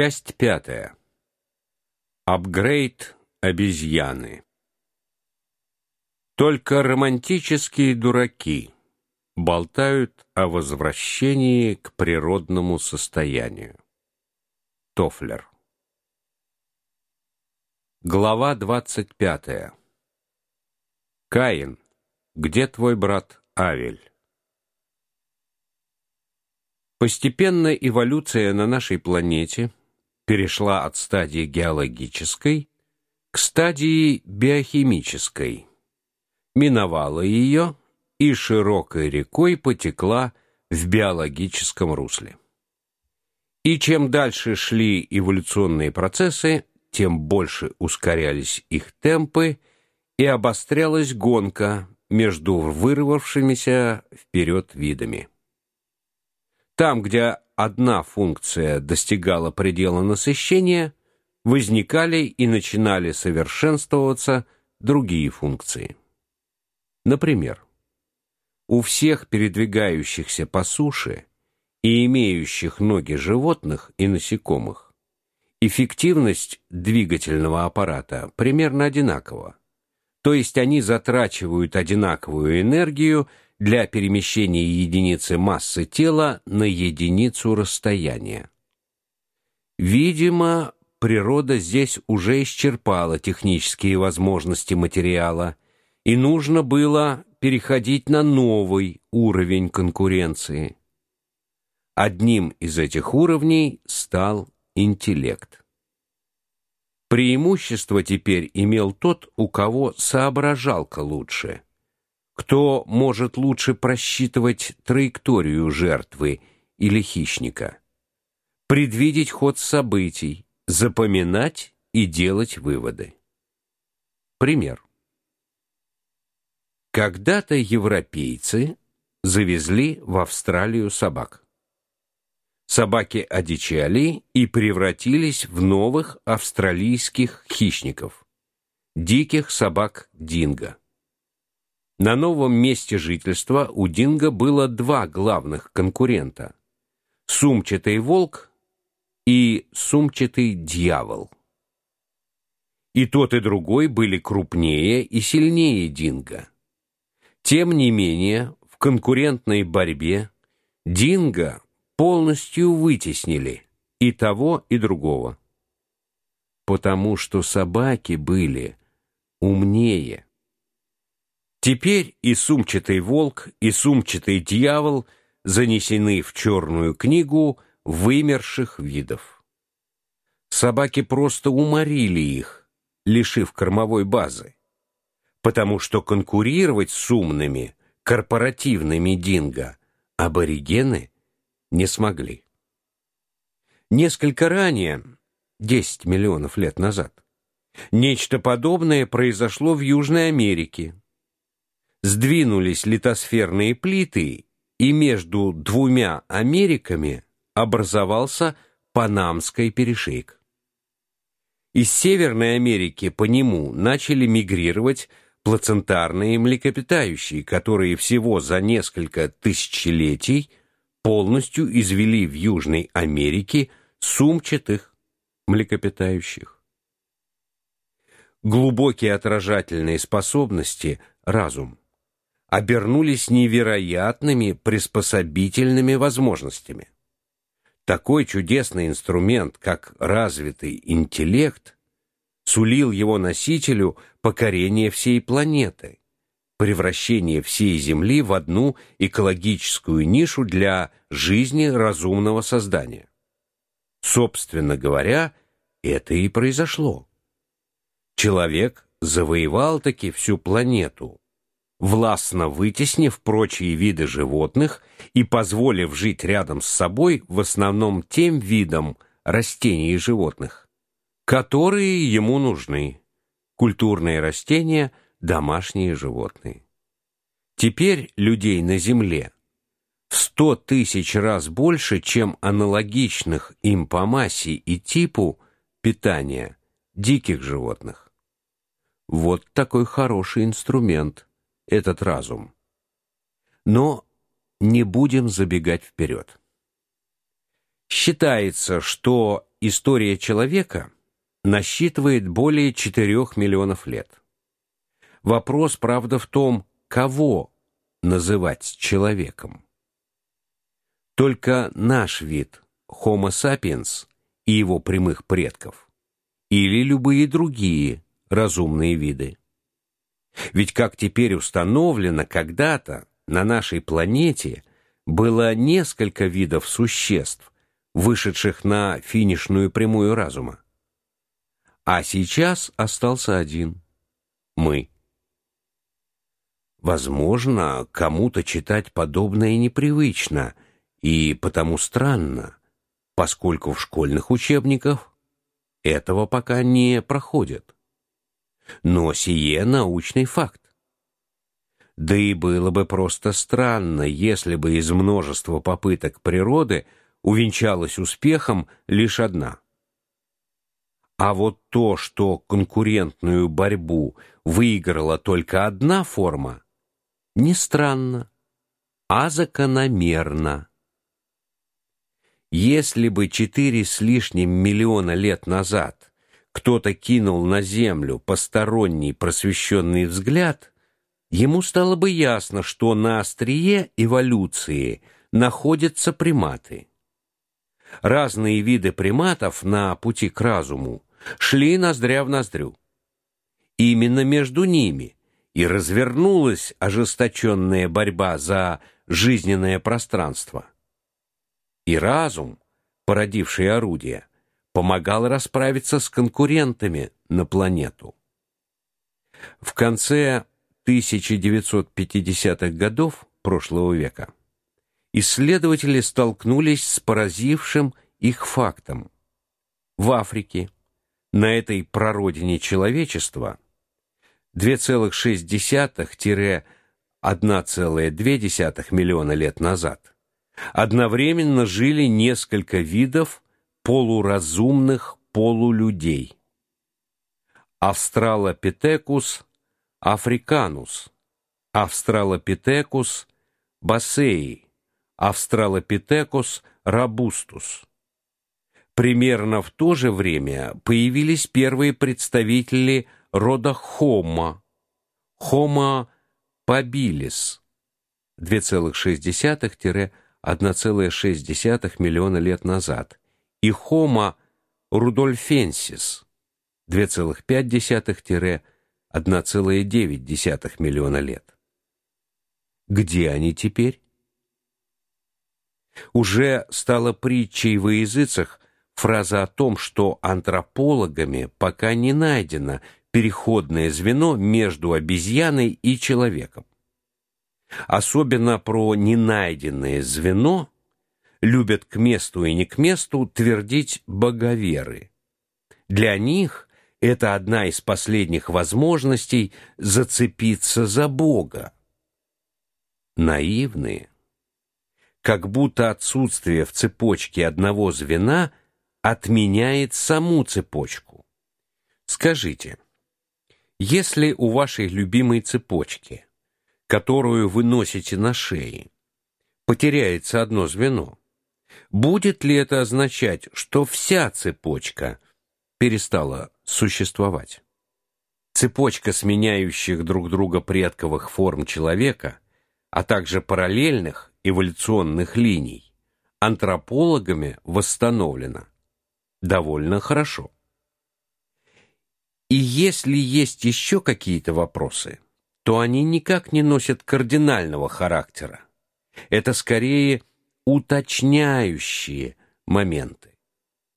Часть пятая. Апгрейд обезьяны. Только романтические дураки болтают о возвращении к природному состоянию. Тофлер. Глава двадцать пятая. Каин, где твой брат Авель? Постепенно эволюция на нашей планете перешла от стадии геологической к стадии биохимической. Миновала ее и широкой рекой потекла в биологическом русле. И чем дальше шли эволюционные процессы, тем больше ускорялись их темпы и обострялась гонка между вырвавшимися вперед видами. Там, где одна функция достигала предела насыщения, возникали и начинали совершенствоваться другие функции. Например, у всех передвигающихся по суше и имеющих ноги животных и насекомых эффективность двигательного аппарата примерно одинакова. То есть они затрачивают одинаковую энергию для перемещения единицы массы тела на единицу расстояния. Видимо, природа здесь уже исчерпала технические возможности материала, и нужно было переходить на новый уровень конкуренции. Одним из этих уровней стал интеллект. Преимущество теперь имел тот, у кого соображалка лучше – кто может лучше просчитывать траекторию жертвы или хищника? Предвидеть ход событий, запоминать и делать выводы. Пример. Когда-то европейцы завезли в Австралию собак. Собаки одичали и превратились в новых австралийских хищников диких собак динго. На новом месте жительства у динго было два главных конкурента: сумчатый волк и сумчатый дьявол. И тот и другой были крупнее и сильнее динго. Тем не менее, в конкурентной борьбе динго полностью вытеснили и того, и другого. Потому что собаки были умнее. Теперь и сумчатый волк, и сумчатый дьявол занесены в черную книгу вымерших видов. Собаки просто уморили их, лишив кормовой базы, потому что конкурировать с умными корпоративными динго аборигены не смогли. Несколько ранее, 10 миллионов лет назад, нечто подобное произошло в Южной Америке сдвинулись литосферные плиты, и между двумя Америками образовался Панамский перешейк. Из Северной Америки по нему начали мигрировать плацентарные млекопитающие, которые всего за несколько тысячелетий полностью извели в Южной Америке сумчатых млекопитающих. Глубокие отражательные способности, разум обернулись невероятными приспособительными возможностями. Такой чудесный инструмент, как развитый интеллект, сулил его носителю покорение всей планеты, превращение всей Земли в одну экологическую нишу для жизни разумного создания. Собственно говоря, это и произошло. Человек завоевал таки всю планету, властно вытеснив прочие виды животных и позволив жить рядом с собой в основном тем видам растений и животных, которые ему нужны: культурные растения, домашние животные. Теперь людей на земле в сто тысяч раз больше, чем аналогичных им по массе и типу питания диких животных. Вот такой хороший инструмент этот разум. Но не будем забегать вперед. Считается, что история человека насчитывает более 4 миллионов лет. Вопрос, правда, в том, кого называть человеком. Только наш вид Homo sapiens и его прямых предков или любые другие разумные виды. Ведь как теперь установлено, когда-то на нашей планете было несколько видов существ, вышедших на финишную прямую разума. А сейчас остался один мы. Возможно, кому-то читать подобное непривычно и потому странно, поскольку в школьных учебниках этого пока не проходит. Но сие научный факт. Да и было бы просто странно, если бы из множества попыток природы увенчалась успехом лишь одна. А вот то, что конкурентную борьбу выиграла только одна форма, не странно, а закономерно. Если бы четыре с лишним миллиона лет назад кто-то кинул на землю посторонний просвещенный взгляд, ему стало бы ясно, что на острие эволюции находятся приматы. Разные виды приматов на пути к разуму шли ноздря в ноздрю. Именно между ними и развернулась ожесточенная борьба за жизненное пространство. И разум, породивший орудие, помогал расправиться с конкурентами на планету. В конце 1950-х годов прошлого века исследователи столкнулись с поразившим их фактом. В Африке, на этой прародине человечества, 2,6-1,2 миллиона лет назад одновременно жили несколько видов полуразумных полулюдей. Австралопитекус африканус, Австралопитекус бассеи, Австралопитекус робустус. Примерно в то же время появились первые представители рода Homo, Homo habilis 2,6-1,6 миллиона лет назад и Homo rudolfensis 2,5 1,9 миллиона лет. Где они теперь? Уже стала притчей во языцах фраза о том, что антропологами пока не найдено переходное звено между обезьяной и человеком. Особенно про ненайденное звено любят к месту и не к месту твердить боговеры. Для них это одна из последних возможностей зацепиться за Бога. Наивные, как будто отсутствие в цепочке одного звена отменяет саму цепочку. Скажите, если у вашей любимой цепочки, которую вы носите на шее, потеряется одно звено, будет ли это означать, что вся цепочка перестала существовать. Цепочка сменяющих друг друга предковых форм человека, а также параллельных эволюционных линий антропологами восстановлена довольно хорошо. И если есть еще какие-то вопросы, то они никак не носят кардинального характера. Это скорее уточняющие моменты.